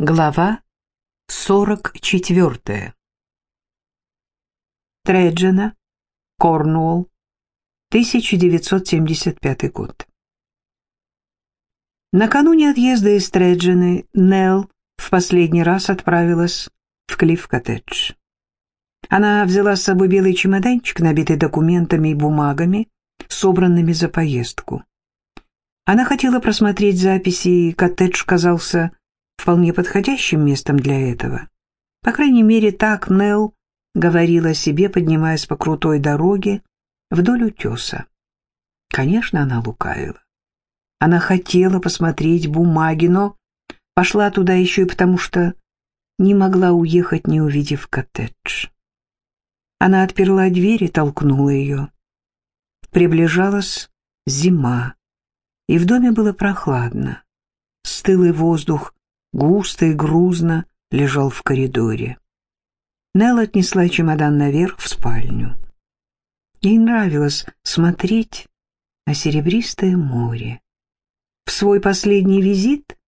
Глава 44. Треджина, Корнуолл, 1975 год. Накануне отъезда из Треджины Нелл в последний раз отправилась в Клифф-коттедж. Она взяла с собой белый чемоданчик, набитый документами и бумагами, собранными за поездку. Она хотела просмотреть записи, и коттедж казался вполне подходящим местом для этого. По крайней мере, так Нелл говорила себе, поднимаясь по крутой дороге вдоль утеса. Конечно, она лукавила. Она хотела посмотреть бумаги, но пошла туда еще и потому, что не могла уехать, не увидев коттедж. Она отперла дверь и толкнула ее. Приближалась зима, и в доме было прохладно. Стылый воздух густо и грузно лежал в коридоре. Нелл отнесла чемодан наверх в спальню. Ей нравилось смотреть на серебристое море. В свой последний визит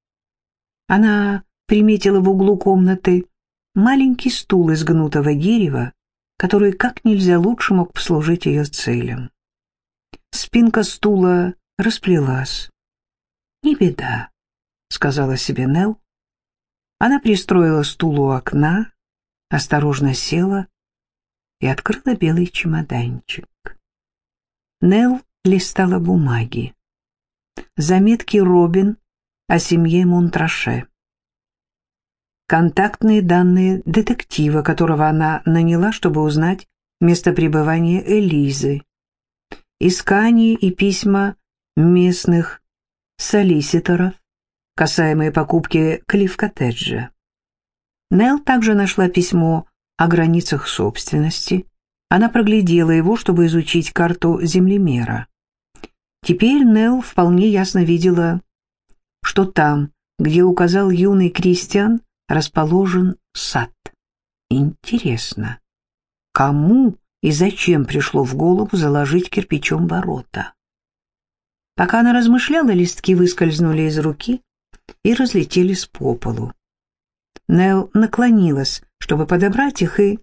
она приметила в углу комнаты маленький стул из гнутого дерева, который как нельзя лучше мог послужить ее целям. Спинка стула расплелась. «Не беда», — сказала себе Нелл, она пристроила стул у окна, осторожно села и открыла белый чемоданчик. Нелл листала бумаги. Заметки Робин о семье Монтраше. Контактные данные детектива, которого она наняла, чтобы узнать место пребывания Элизы. Искания и письма местных солиситоров касаемые покупки Клифф-коттеджа. Нелл также нашла письмо о границах собственности. Она проглядела его, чтобы изучить карту землемера. Теперь Нелл вполне ясно видела, что там, где указал юный крестьян, расположен сад. Интересно, кому и зачем пришло в голову заложить кирпичом ворота? Пока она размышляла, листки выскользнули из руки, и разлетелись по полу. Нелл наклонилась, чтобы подобрать их, и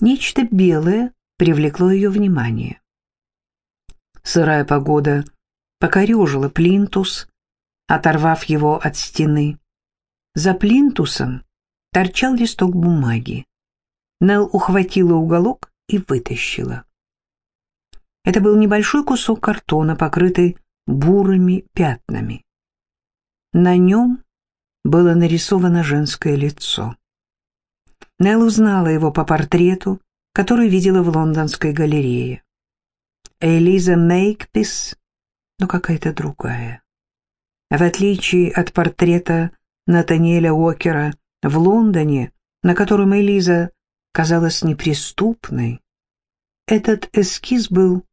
нечто белое привлекло ее внимание. Сырая погода покорежила плинтус, оторвав его от стены. За плинтусом торчал листок бумаги. Нелл ухватила уголок и вытащила. Это был небольшой кусок картона, покрытый бурыми пятнами. На нем было нарисовано женское лицо. Нелл узнала его по портрету, который видела в лондонской галерее. Элиза Мейкпис, но какая-то другая. В отличие от портрета Натаниэля Уокера в Лондоне, на котором Элиза казалась неприступной, этот эскиз был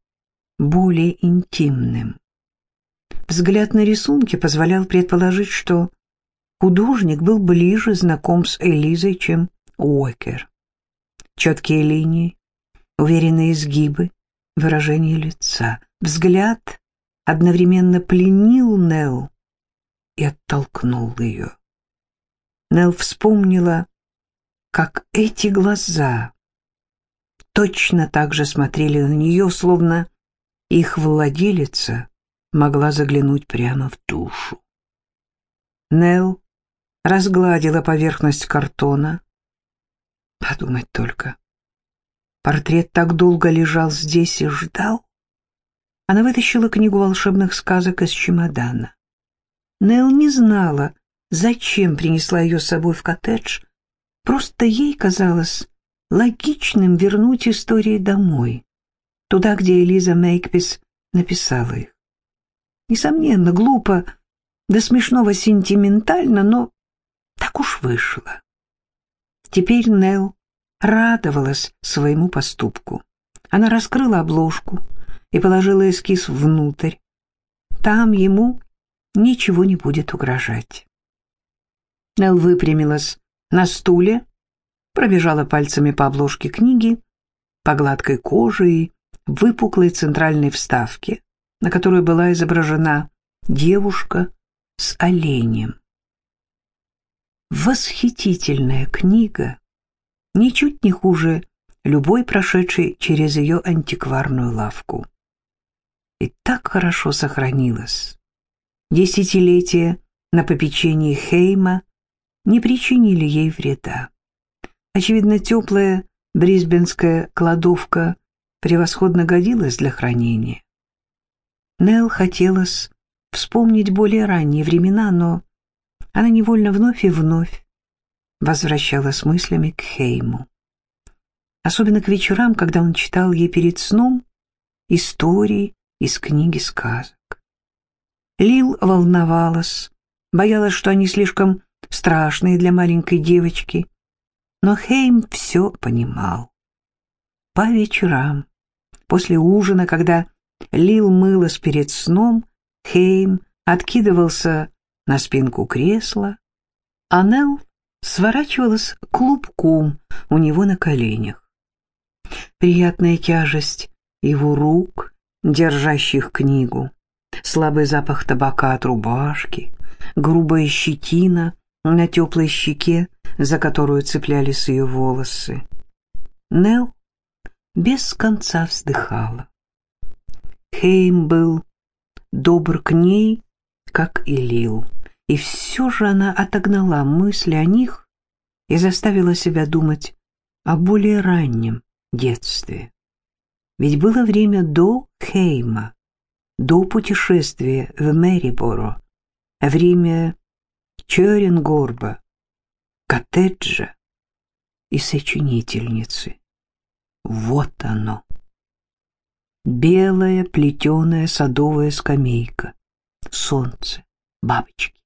более интимным. Взгляд на рисунки позволял предположить, что художник был ближе знаком с Элизой, чем Уокер. Четкие линии, уверенные изгибы, выражение лица. Взгляд одновременно пленил Нелл и оттолкнул ее. Нелл вспомнила, как эти глаза точно так же смотрели на нее, словно их владелица могла заглянуть прямо в душу. Нел разгладила поверхность картона. Подумать только. Портрет так долго лежал здесь и ждал. Она вытащила книгу волшебных сказок из чемодана. Нел не знала, зачем принесла ее с собой в коттедж. Просто ей казалось логичным вернуть истории домой, туда, где Элиза Мейкпис написала их. Несомненно, глупо, до смешного сентиментально, но так уж вышло. Теперь Нелл радовалась своему поступку. Она раскрыла обложку и положила эскиз внутрь. Там ему ничего не будет угрожать. Нелл выпрямилась на стуле, пробежала пальцами по обложке книги, по гладкой коже и выпуклой центральной вставке, на которой была изображена девушка с оленем. Восхитительная книга, ничуть не хуже любой прошедшей через ее антикварную лавку. И так хорошо сохранилась. Десятилетия на попечении Хейма не причинили ей вреда. Очевидно, теплая брисбенская кладовка превосходно годилась для хранения. Нелл хотелось вспомнить более ранние времена, но она невольно вновь и вновь возвращалась мыслями к Хейму. Особенно к вечерам, когда он читал ей перед сном истории из книги сказок. Лил волновалась, боялась, что они слишком страшные для маленькой девочки, но Хейм все понимал. По вечерам, после ужина, когда Лил мылась перед сном, Хейм откидывался на спинку кресла, а Нелл сворачивалась клубком у него на коленях. Приятная тяжесть его рук, держащих книгу, слабый запах табака от рубашки, грубая щетина на теплой щеке, за которую цеплялись ее волосы. Нел без конца вздыхала. Хейм был добр к ней, как и Лил, и все же она отогнала мысли о них и заставила себя думать о более раннем детстве. Ведь было время до Хейма, до путешествия в Мэриборо, время Черенгорба, коттеджа и сочинительницы. Вот оно. Белая плетеная садовая скамейка, солнце, бабочки.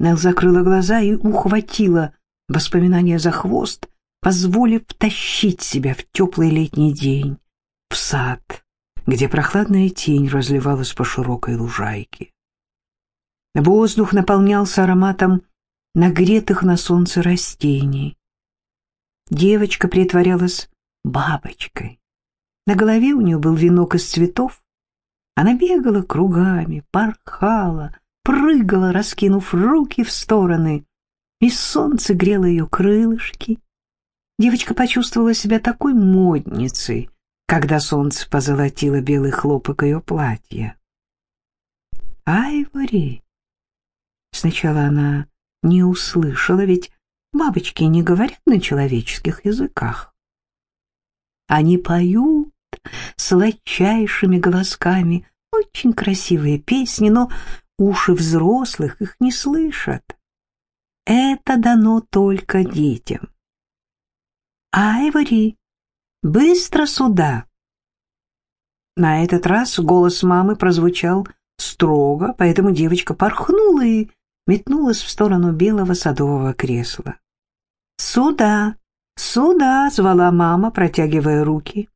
Нел закрыла глаза и ухватила воспоминания за хвост, позволив тащить себя в теплый летний день, в сад, где прохладная тень разливалась по широкой лужайке. Воздух наполнялся ароматом нагретых на солнце растений. Девочка притворялась бабочкой. На голове у нее был венок из цветов. Она бегала кругами, порхала, прыгала, раскинув руки в стороны, и солнце грело ее крылышки. Девочка почувствовала себя такой модницей, когда солнце позолотило белый хлопок ее платья. «Айвори!» Сначала она не услышала, ведь бабочки не говорят на человеческих языках. Они поют сладчайшими голосками очень красивые песни, но уши взрослых их не слышат. Это дано только детям. «Айвори, быстро сюда!» На этот раз голос мамы прозвучал строго, поэтому девочка порхнула и метнулась в сторону белого садового кресла. «Сюда! Сюда!» — звала мама, протягивая руки,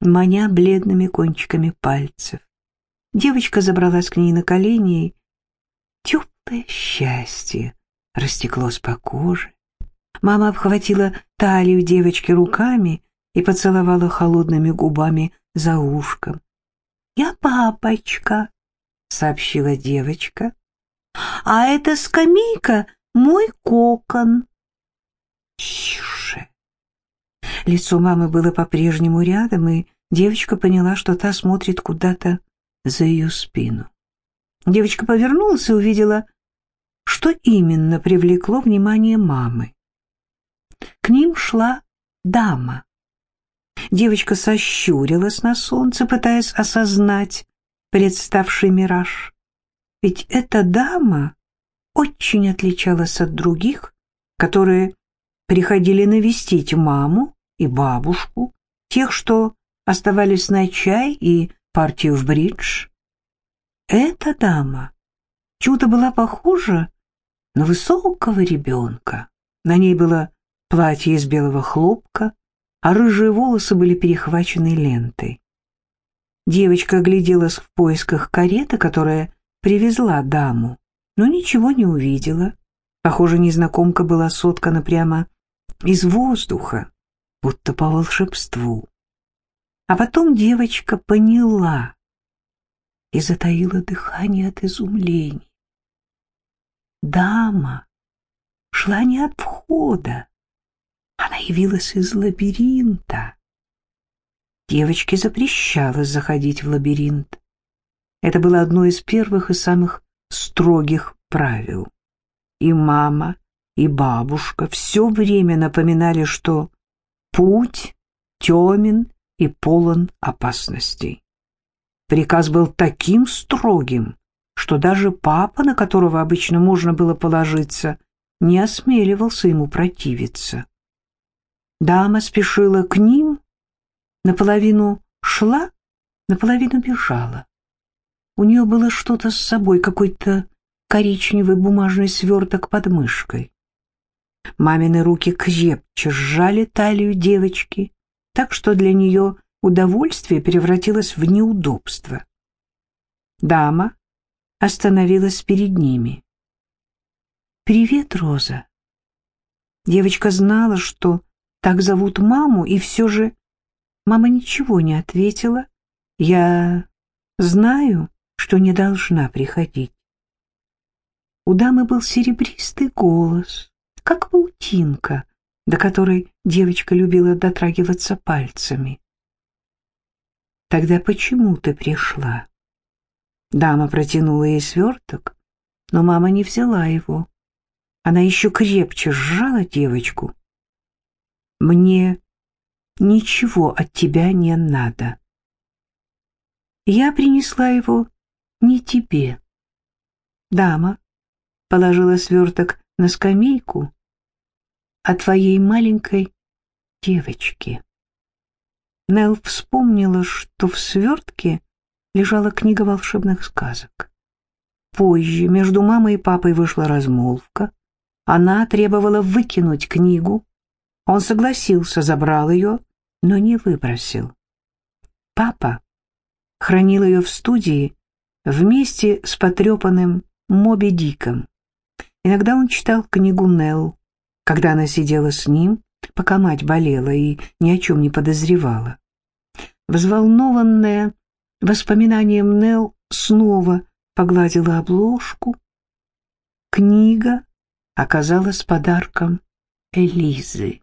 маня бледными кончиками пальцев. Девочка забралась к ней на колени, и теплое счастье растеклось по коже. Мама обхватила талию девочки руками и поцеловала холодными губами за ушком. «Я папочка», — сообщила девочка. «А эта скамейка — мой кокон». «Тише!» Лицо мамы было по-прежнему рядом, и девочка поняла, что та смотрит куда-то за ее спину. Девочка повернулась и увидела, что именно привлекло внимание мамы. К ним шла дама. Девочка сощурилась на солнце, пытаясь осознать представший мираж. Ведь эта дама очень отличалась от других, которые приходили навестить маму и бабушку, тех, что оставались на чай и партию в бридж. Эта дама чудо была похожа на высокого ребенка. На ней было платье из белого хлопка, а рыжие волосы были перехвачены лентой. Девочка огляделась в поисках кареты, которая привезла даму, но ничего не увидела. Похоже, незнакомка была соткана прямо из воздуха, будто по волшебству. А потом девочка поняла и затаила дыхание от изумления. Дама шла не от входа. Она явилась из лабиринта. Девочке запрещалось заходить в лабиринт. Это было одно из первых и самых строгих правил. И мама, и бабушка все время напоминали, что путь темен и полон опасностей. Приказ был таким строгим, что даже папа, на которого обычно можно было положиться, не осмеливался ему противиться. Дама спешила к ним, наполовину шла, наполовину бежала. У нее было что-то с собой, какой-то коричневый бумажный сверток под мышкой. Мамины руки крепче сжали талию девочки, так что для нее удовольствие превратилось в неудобство. Дама остановилась перед ними. «Привет, Роза». Девочка знала, что так зовут маму, и все же мама ничего не ответила. «Я знаю, что не должна приходить». У дамы был серебристый голос, как паутинка, до которой девочка любила дотрагиваться пальцами. «Тогда почему ты пришла?» Дама протянула ей сверток, но мама не взяла его. Она еще крепче сжала девочку. «Мне ничего от тебя не надо. Я принесла его не тебе». Дама положила сверток на скамейку, а твоей маленькой девочке. Нелл вспомнила, что в свертке лежала книга волшебных сказок. Позже между мамой и папой вышла размолвка. Она требовала выкинуть книгу. Он согласился, забрал ее, но не выбросил. Папа хранил ее в студии вместе с потрепанным Моби Диком. Иногда он читал книгу Нелл, когда она сидела с ним, пока мать болела и ни о чем не подозревала. Взволнованная воспоминанием Нелл снова погладила обложку. Книга оказалась подарком Элизы.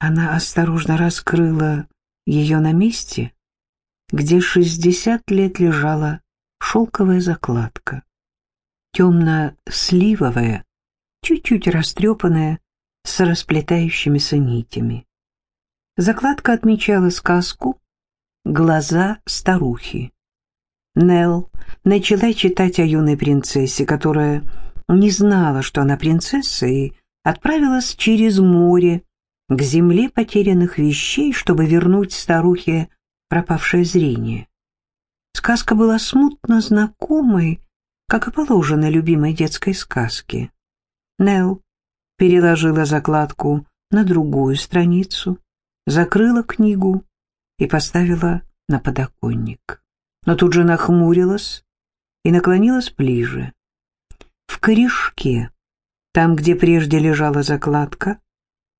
Она осторожно раскрыла ее на месте, где шестьдесят лет лежала шелковая закладка, темно-сливовая, чуть-чуть растрепанная, с расплетающимися нитями. Закладка отмечала сказку «Глаза старухи». Нелл начала читать о юной принцессе, которая не знала, что она принцесса, и отправилась через море к земле потерянных вещей, чтобы вернуть старухе пропавшее зрение. Сказка была смутно знакомой, как и положено любимой детской сказке. Нелл переложила закладку на другую страницу, закрыла книгу и поставила на подоконник. Но тут же нахмурилась и наклонилась ближе. В корешке, там, где прежде лежала закладка,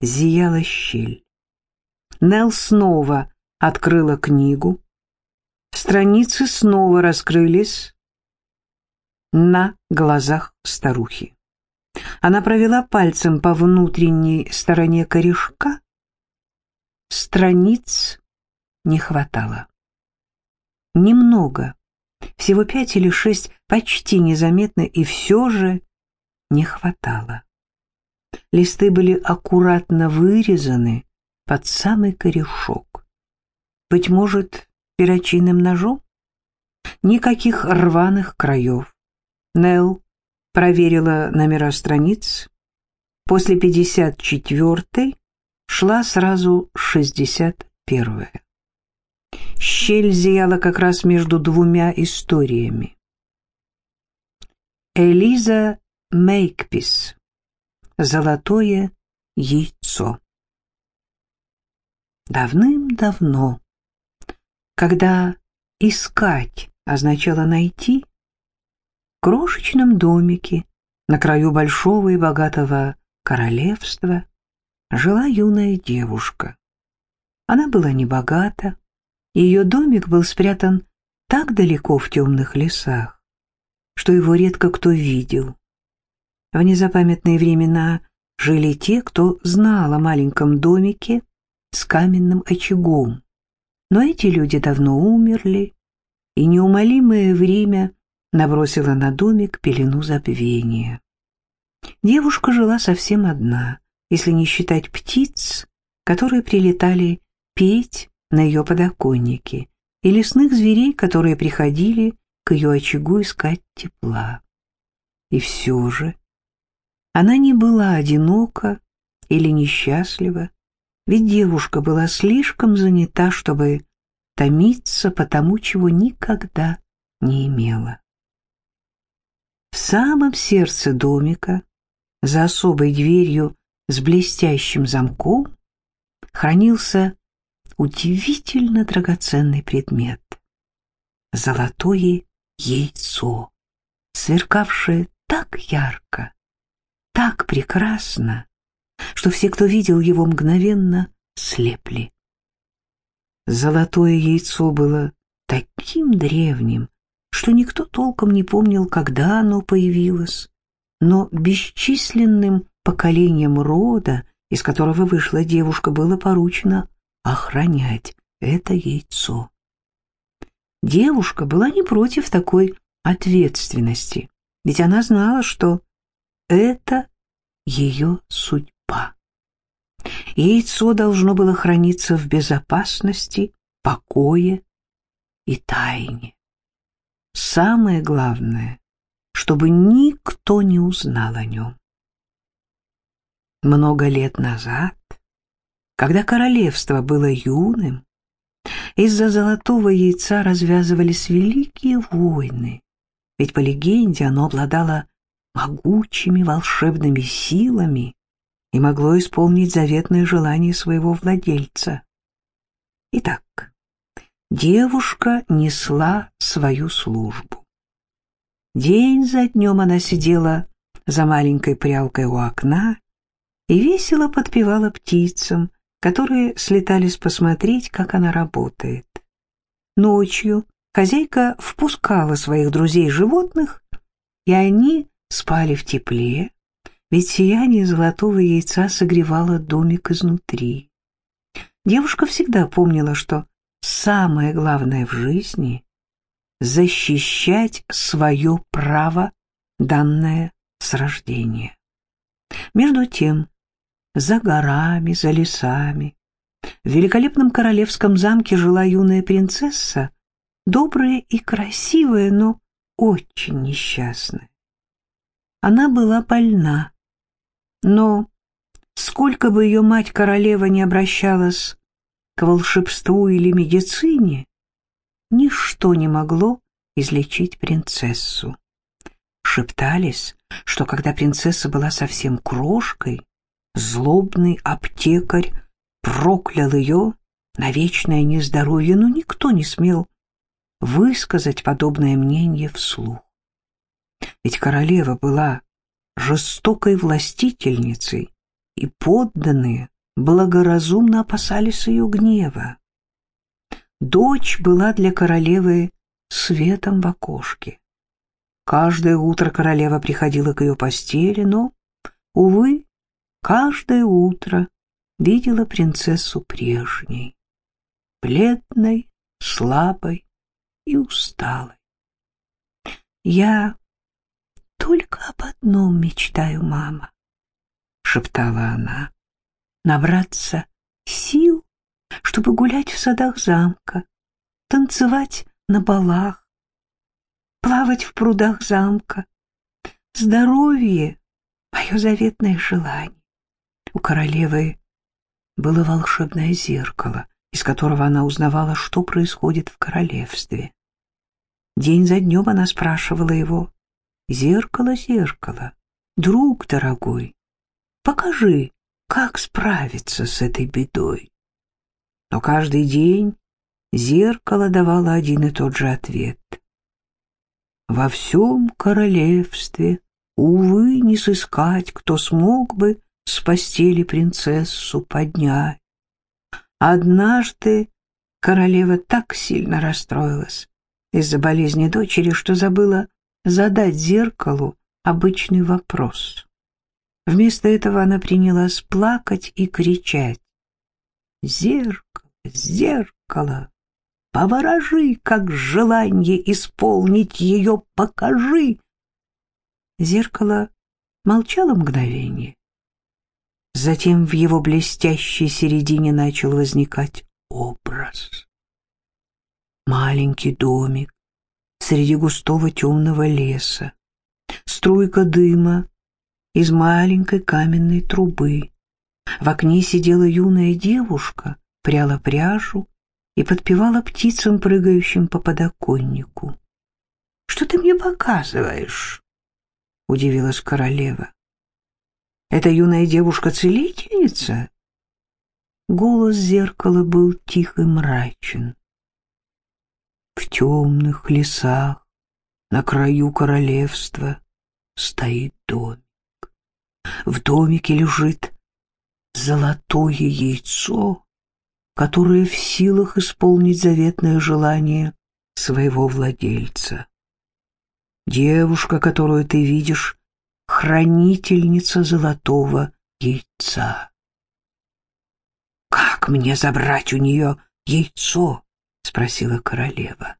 зияла щель. Нелл снова открыла книгу. Страницы снова раскрылись на глазах старухи. Она провела пальцем по внутренней стороне корешка. Страниц не хватало. Немного, всего пять или шесть, почти незаметно, и все же не хватало. Листы были аккуратно вырезаны под самый корешок. Быть может, перочинным ножом? Никаких рваных краев. Нелл проверила номера страниц. После 54-й шла сразу 61-я. Щель зияла как раз между двумя историями. Элиза Мейкпис. Золотое яйцо. Давным-давно, когда искать означало найти, крошечном домике на краю большого и богатого королевства жила юная девушка. Она была небогата, ее домик был спрятан так далеко в темных лесах, что его редко кто видел. В незапамятные времена жили те, кто знал о маленьком домике с каменным очагом. Но эти люди давно умерли, и неумолимое время набросило на домик пелену забвения. Девушка жила совсем одна, если не считать птиц, которые прилетали петь на ее подоконнике, и лесных зверей, которые приходили к ее очагу искать тепла. И все же она не была одинока или несчастлива, ведь девушка была слишком занята, чтобы томиться по тому, чего никогда не имела. В самом сердце домика, за особой дверью с блестящим замком, хранился удивительно драгоценный предмет — золотое яйцо, сверкавшее так ярко, так прекрасно, что все, кто видел его, мгновенно слепли. Золотое яйцо было таким древним, что никто толком не помнил, когда оно появилось, но бесчисленным поколением рода, из которого вышла девушка, было поручено охранять это яйцо. Девушка была не против такой ответственности, ведь она знала, что это ее судьба. Яйцо должно было храниться в безопасности, покое и тайне. Самое главное, чтобы никто не узнал о нем. Много лет назад, когда королевство было юным, из-за золотого яйца развязывались великие войны, ведь по легенде оно обладало могучими волшебными силами и могло исполнить заветное желание своего владельца. Итак, девушка несла свою службу. День за днем она сидела за маленькой прялкой у окна и весело подпевала птицам, которые слетались посмотреть, как она работает. Ночью хозяйка впускала своих друзей-животных, и они спали в тепле, ведь сияние золотого яйца согревало домик изнутри. Девушка всегда помнила, что самое главное в жизни — защищать свое право, данное с рождения. Между тем, за горами, за лесами, в великолепном королевском замке жила юная принцесса, добрая и красивая, но очень несчастная. Она была больна, но сколько бы ее мать-королева не обращалась к волшебству или медицине, ничто не могло излечить принцессу. Шептались, что когда принцесса была совсем крошкой, злобный аптекарь проклял ее на вечное нездоровье, но никто не смел высказать подобное мнение вслух. Ведь королева была жестокой властительницей, и подданные благоразумно опасались ее гнева. Дочь была для королевы светом в окошке. Каждое утро королева приходила к ее постели, но, увы, каждое утро видела принцессу прежней, бледной, слабой и усталой. Я только об одном мечтаю, мама, — шептала она, — набраться сил, чтобы гулять в садах замка, танцевать на балах, плавать в прудах замка. Здоровье — мое заветное желание. У королевы было волшебное зеркало, из которого она узнавала, что происходит в королевстве. День за днем она спрашивала его, Зеркало, зеркало, друг дорогой, покажи, как справиться с этой бедой. Но каждый день зеркало давало один и тот же ответ. Во всем королевстве, увы, не сыскать, кто смог бы с постели принцессу поднять. Однажды королева так сильно расстроилась из-за болезни дочери, что забыла задать зеркалу обычный вопрос. Вместо этого она принялась плакать и кричать. «Зеркало, зеркало, поворожи, как желание исполнить ее покажи!» Зеркало молчало мгновение. Затем в его блестящей середине начал возникать образ. Маленький домик среди густого темного леса, струйка дыма из маленькой каменной трубы. В окне сидела юная девушка, пряла пряжу и подпевала птицам, прыгающим по подоконнику. — Что ты мне показываешь? — удивилась королева. — Это юная девушка-целительница? Голос зеркала был тих и мрачен. В темных лесах на краю королевства стоит домик. В домике лежит золотое яйцо, которое в силах исполнить заветное желание своего владельца. Девушка, которую ты видишь, хранительница золотого яйца. «Как мне забрать у нее яйцо?» — спросила королева.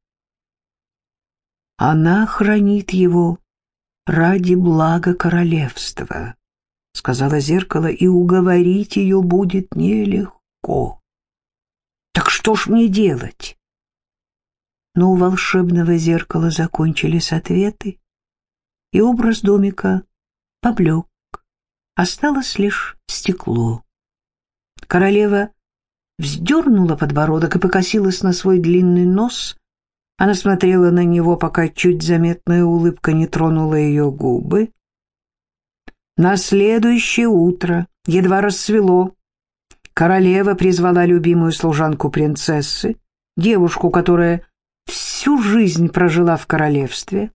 «Она хранит его ради блага королевства», — сказала зеркало, — «и уговорить ее будет нелегко». «Так что ж мне делать?» Но у волшебного зеркала закончились ответы, и образ домика поблек, осталось лишь стекло. Королева вздернула подбородок и покосилась на свой длинный нос, она смотрела на него, пока чуть заметная улыбка не тронула ее губы. На следующее утро, едва рассвело, королева призвала любимую служанку принцессы, девушку, которая всю жизнь прожила в королевстве.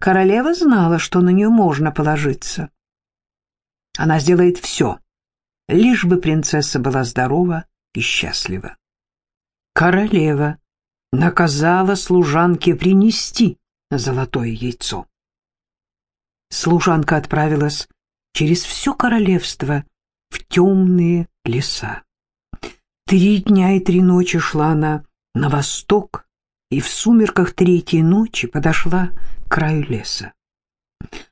Королева знала, что на нее можно положиться. Она сделает все, лишь бы принцесса была здорова и счастлива. Королева наказала служанке принести золотое яйцо. Служанка отправилась через все королевство в темные леса. Три дня и три ночи шла она на восток, и в сумерках третьей ночи подошла к краю леса.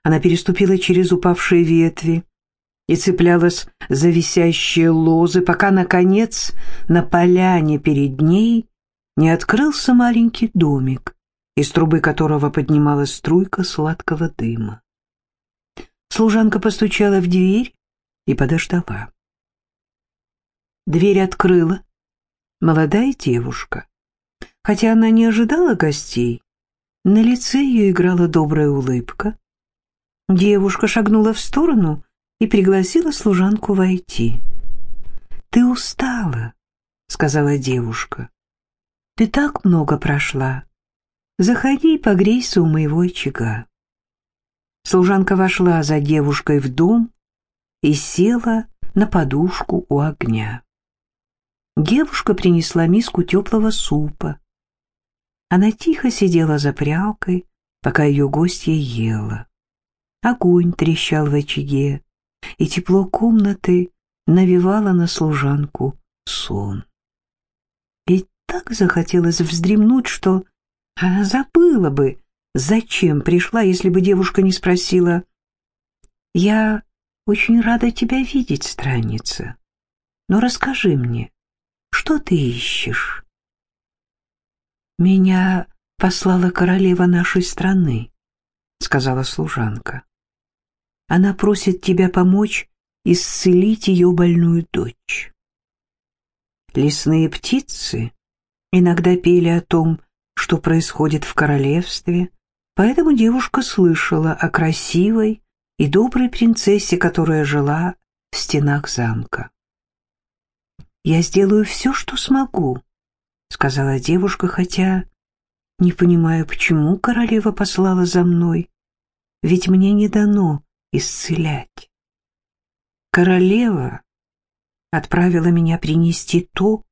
Она переступила через упавшие ветви и цеплялась за висящие лозы, пока, наконец, на поляне перед ней не открылся маленький домик, из трубы которого поднималась струйка сладкого дыма. Служанка постучала в дверь и подождала. Дверь открыла молодая девушка. Хотя она не ожидала гостей, на лице ее играла добрая улыбка. Девушка шагнула в сторону и пригласила служанку войти. «Ты устала», — сказала девушка. Ты так много прошла. Заходи и погрейся у моего очага. Служанка вошла за девушкой в дом и села на подушку у огня. Девушка принесла миску теплого супа. Она тихо сидела за прялкой, пока ее гостья ела. Огонь трещал в очаге, и тепло комнаты навевало на служанку сон так захотелось вздремнуть, что она забыла бы, зачем пришла, если бы девушка не спросила. «Я очень рада тебя видеть, странница. Но расскажи мне, что ты ищешь?» «Меня послала королева нашей страны», — сказала служанка. «Она просит тебя помочь исцелить ее больную дочь». Лесные птицы иногда пели о том, что происходит в королевстве, поэтому девушка слышала о красивой и доброй принцессе, которая жила в стенах замка. «Я сделаю все, что смогу», — сказала девушка, хотя не понимаю, почему королева послала за мной, ведь мне не дано исцелять. Королева отправила меня принести то,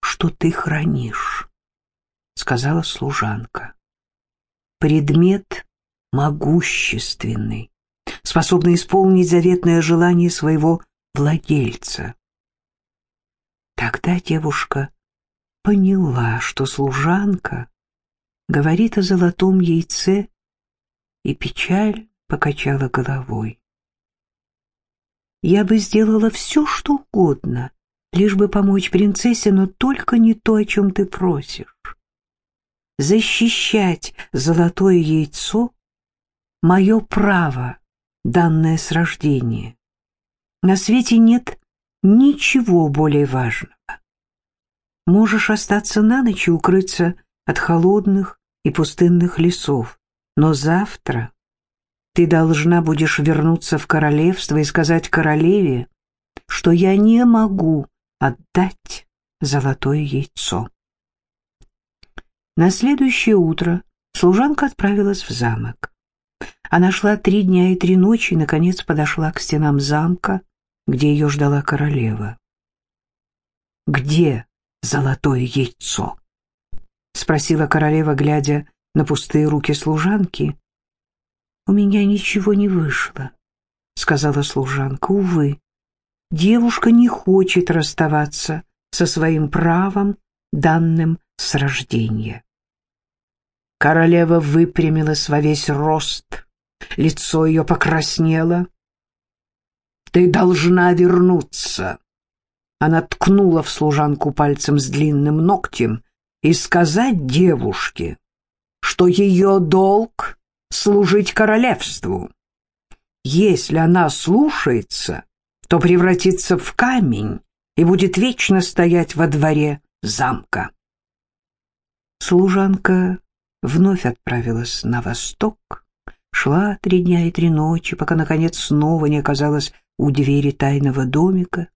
что ты хранишь, — сказала служанка. Предмет могущественный, способный исполнить заветное желание своего владельца. Тогда девушка поняла, что служанка говорит о золотом яйце, и печаль покачала головой. Я бы сделала все, что угодно, лишь бы помочь принцессе, но только не то, о чем ты просишь. Защищать золотое яйцо — мое право, данное с рождения. На свете нет ничего более важного. Можешь остаться на ночь и укрыться от холодных и пустынных лесов, но завтра ты должна будешь вернуться в королевство и сказать королеве, что я не могу отдать золотое яйцо. На следующее утро служанка отправилась в замок. Она шла три дня и три ночи и, наконец, подошла к стенам замка, где ее ждала королева. «Где золотое яйцо?» — спросила королева, глядя на пустые руки служанки. «У меня ничего не вышло», — сказала служанка. «Увы, девушка не хочет расставаться со своим правом, данным с рождения». Королева выпрямилась во весь рост, лицо ее покраснело. «Ты должна вернуться!» Она ткнула в служанку пальцем с длинным ногтем и сказать девушке, что ее долг — служить королевству. Если она слушается, то превратится в камень и будет вечно стоять во дворе замка. Служанка вновь отправилась на восток, шла три дня и три ночи, пока, наконец, снова не оказалась у двери тайного домика.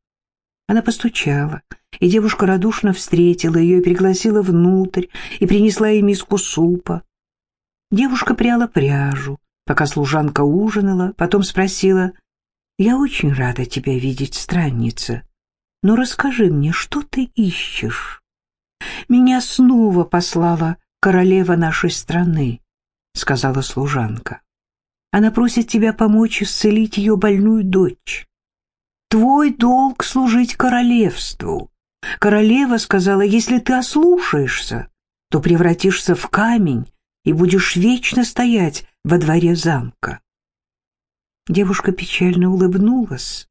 Она постучала, и девушка радушно встретила ее и пригласила внутрь, и принесла ей миску супа. Девушка пряла пряжу, пока служанка ужинала, потом спросила, «Я очень рада тебя видеть, странница, но расскажи мне, что ты ищешь?» «Меня снова послала королева нашей страны», — сказала служанка. «Она просит тебя помочь исцелить ее больную дочь. Твой долг — служить королевству. Королева сказала, если ты ослушаешься, то превратишься в камень и будешь вечно стоять во дворе замка. Девушка печально улыбнулась.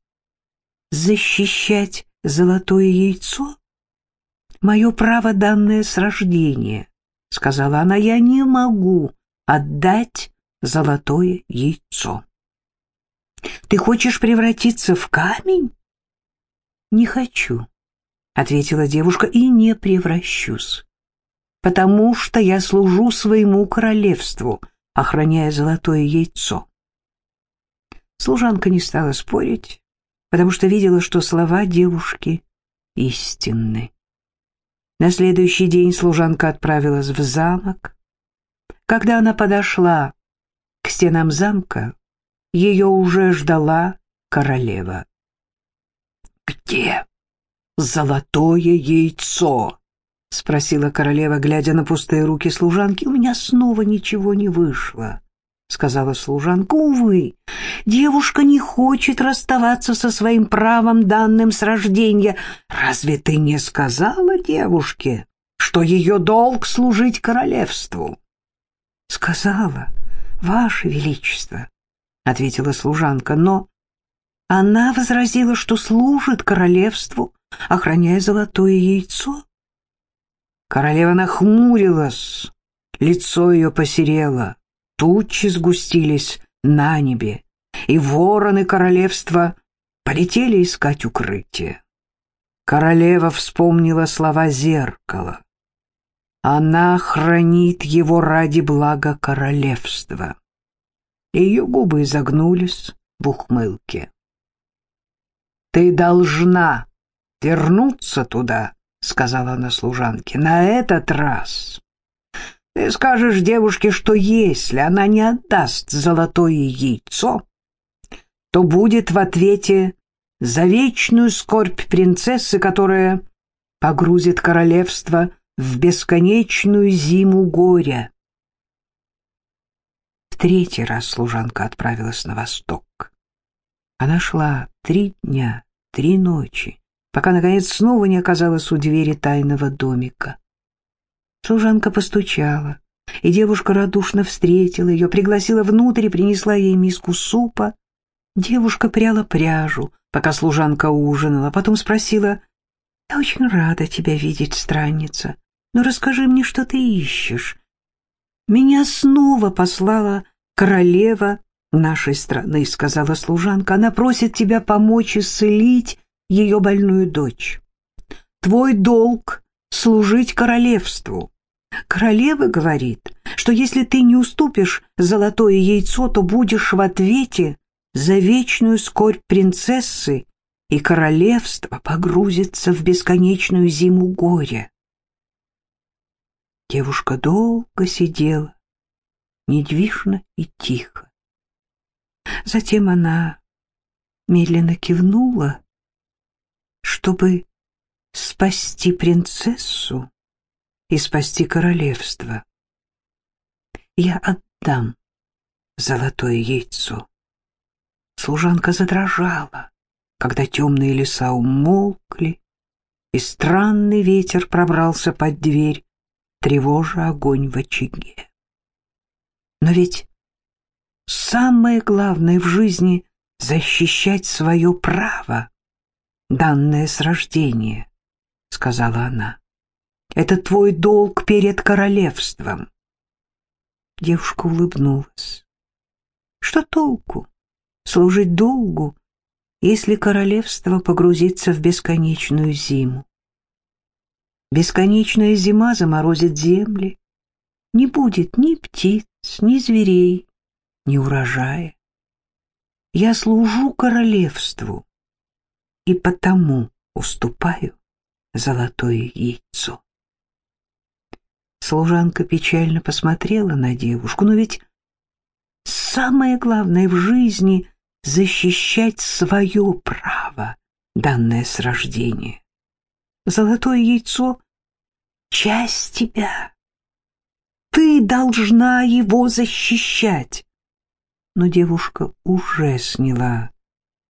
Защищать золотое яйцо? Мое право, данное с рождения, сказала она, я не могу отдать золотое яйцо. Ты хочешь превратиться в камень? Не хочу, ответила девушка, и не превращусь. Потому что я служу своему королевству, охраняя золотое яйцо. Служанка не стала спорить, потому что видела, что слова девушки истинны. На следующий день служанка отправилась в замок. Когда она подошла к стенам замка, ее уже ждала королева. «Где золотое яйцо?» — спросила королева, глядя на пустые руки служанки. «У меня снова ничего не вышло», — сказала служанка. «Увы, девушка не хочет расставаться со своим правом, данным с рождения. Разве ты не сказала девушке, что ее долг служить королевству?» «Сказала, ваше величество», — ответила служанка, но она возразила, что служит королевству, охраняя золотое яйцо. Королева нахмурилась, лицо ее посерело, тучи сгустились на небе, и вороны королевства полетели искать укрытие. Королева вспомнила слова зеркала. Она хранит его ради блага королевства ее губы изогнулись в ухмылке. «Ты должна вернуться туда», — сказала она служанке, — «на этот раз. Ты скажешь девушке, что если она не отдаст золотое яйцо, то будет в ответе за вечную скорбь принцессы, которая погрузит королевство в бесконечную зиму горя. В третий раз служанка отправилась на восток. Она шла три дня, три ночи, пока, наконец, снова не оказалась у двери тайного домика. Служанка постучала, и девушка радушно встретила ее, пригласила внутрь и принесла ей миску супа. Девушка пряла пряжу, пока служанка ужинала, потом спросила, «Я очень рада тебя видеть, странница, но расскажи мне, что ты ищешь». «Меня снова послала королева нашей страны», — сказала служанка. «Она просит тебя помочь исцелить ее больную дочь. Твой долг — служить королевству». Королева говорит, что если ты не уступишь золотое яйцо, то будешь в ответе за вечную скорбь принцессы, и королевство погрузится в бесконечную зиму горя. Девушка долго сидела, недвижно и тихо. Затем она медленно кивнула, чтобы спасти принцессу и спасти королевство. Я отдам золотое яйцо. Служанка задрожала, когда темные леса умолкли, и странный ветер пробрался под дверь, тревожа огонь в очаге. Но ведь самое главное в жизни — защищать свое право, данное с рождения, — сказала она. Это твой долг перед королевством. Девушка улыбнулась. Что толку служить долгу, если королевство погрузится в бесконечную зиму? Бесконечная зима заморозит земли. Не будет ни птиц, ни зверей, ни урожая. Я служу королевству и потому уступаю золотое яйцо. Служанка печально посмотрела на девушку, но ведь самое главное в жизни — защищать свое право, данное с рождения. Золотое яйцо — часть тебя. Ты должна его защищать. Но девушка уже сняла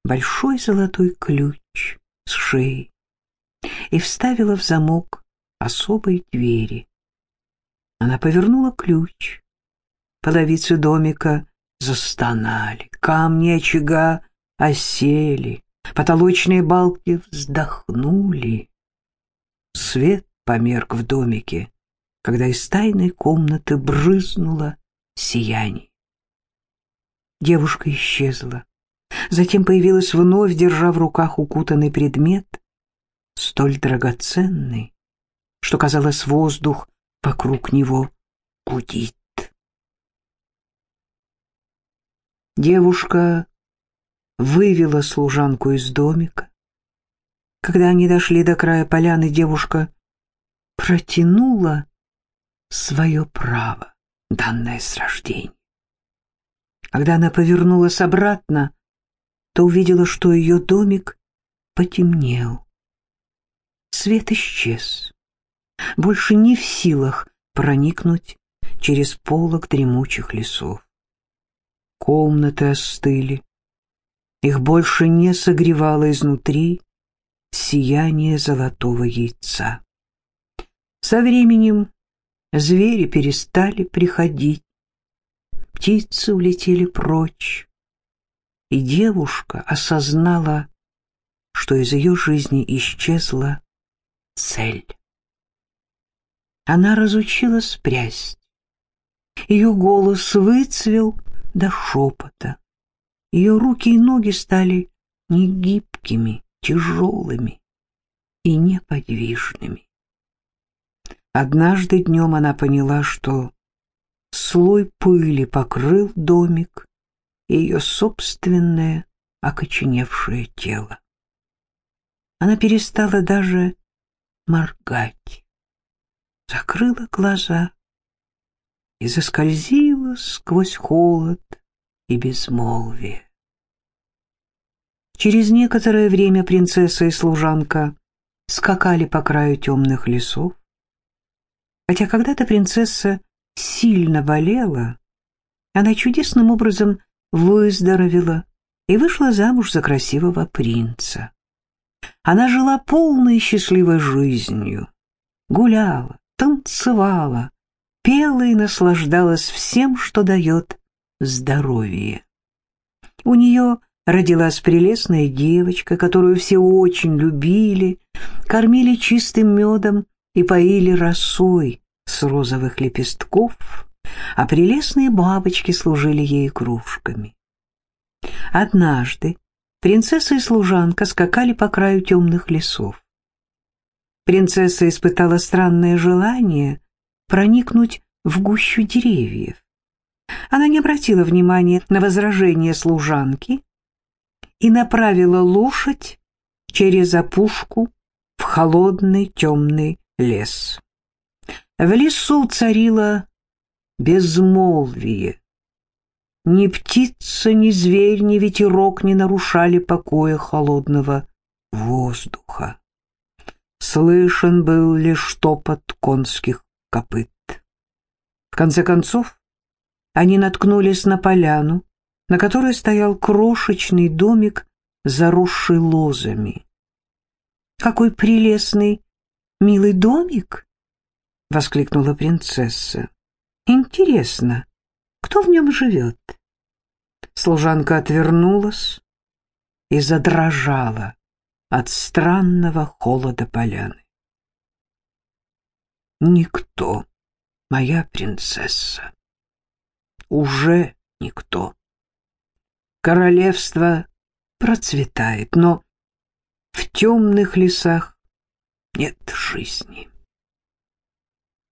большой золотой ключ с шеи и вставила в замок особой двери. Она повернула ключ. Половицы домика застонали, камни очага осели, потолочные балки вздохнули. Свет померк в домике, когда из тайной комнаты брызнуло сияние. Девушка исчезла. Затем появилась вновь, держа в руках укутанный предмет, столь драгоценный, что, казалось, воздух вокруг него гудит. Девушка вывела служанку из домика. Когда они дошли до края поляны, девушка протянула свое право, данное с рождения. Когда она повернулась обратно, то увидела, что ее домик потемнел. Свет исчез больше не в силах проникнуть через полог дремучих лесов. Комнаты остыли. Их больше не согревало изнутри сияние золотого яйца. Со временем звери перестали приходить, птицы улетели прочь, и девушка осознала, что из ее жизни исчезла цель. Она разучилась прясть. Ее голос выцвел до шепота. Ее руки и ноги стали негибкими, тяжелыми и неподвижными. Однажды днем она поняла, что слой пыли покрыл домик и ее собственное окоченевшее тело. Она перестала даже моргать закрыла глаза и заскользила сквозь холод и безмолвие. Через некоторое время принцесса и служанка скакали по краю темных лесов. Хотя когда-то принцесса сильно болела, Она чудесным образом выздоровела и вышла замуж за красивого принца. Она жила полной счастливой жизнью, гуляла, танцевала, пела и наслаждалась всем, что дает здоровье. У нее родилась прелестная девочка, которую все очень любили, кормили чистым медом и поили росой с розовых лепестков, а прелестные бабочки служили ей кружками. Однажды принцесса и служанка скакали по краю темных лесов. Принцесса испытала странное желание проникнуть в гущу деревьев. Она не обратила внимания на возражение служанки и направила лошадь через опушку в холодный темный лес. В лесу царило безмолвие. Ни птица, ни зверь, ни ветерок не нарушали покоя холодного воздуха. Слышен был лишь топот конских копыт. В конце концов, они наткнулись на поляну, на которой стоял крошечный домик, заросший лозами. «Какой прелестный, милый домик!» — воскликнула принцесса. «Интересно, кто в нем живет?» Служанка отвернулась и задрожала от странного холода поляны. «Никто, моя принцесса, уже никто. Королевство процветает, но в темных лесах нет жизни.